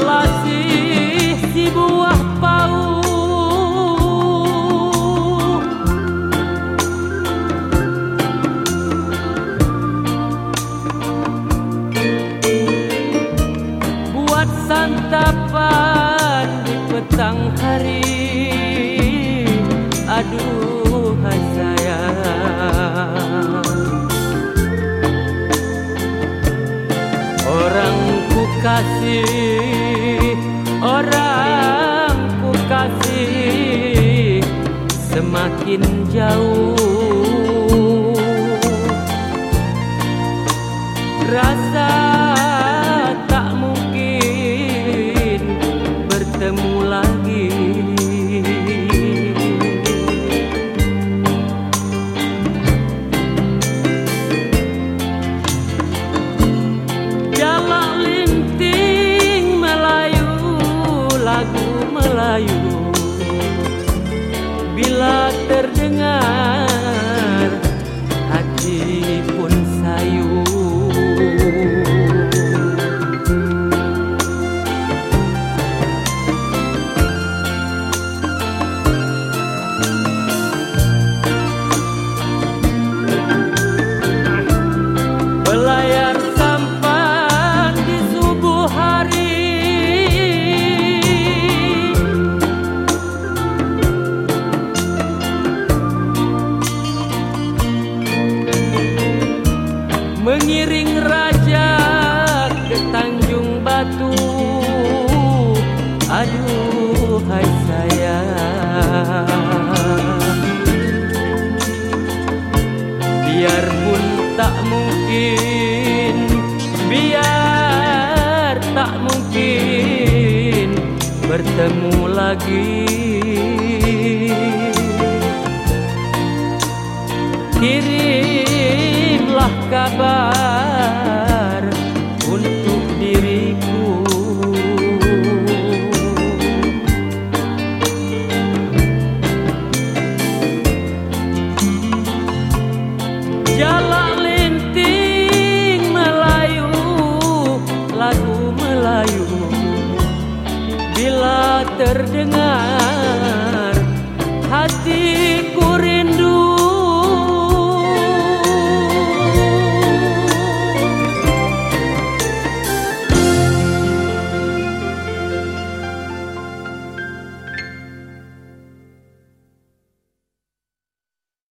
selasih si buah paung Buat santapan di petang hari. Aduh, sayang. Orangku kasih Orang ku kasih Semakin jauh Melayu. Bila terdengar Mengiring raja ke Tanjung Batu. Aduh hai sayang. Biarpun tak mungkin Biar tak mungkin Bertemu lagi. Kirimlah kabar Lagu Melayu. Bila terdengar Hati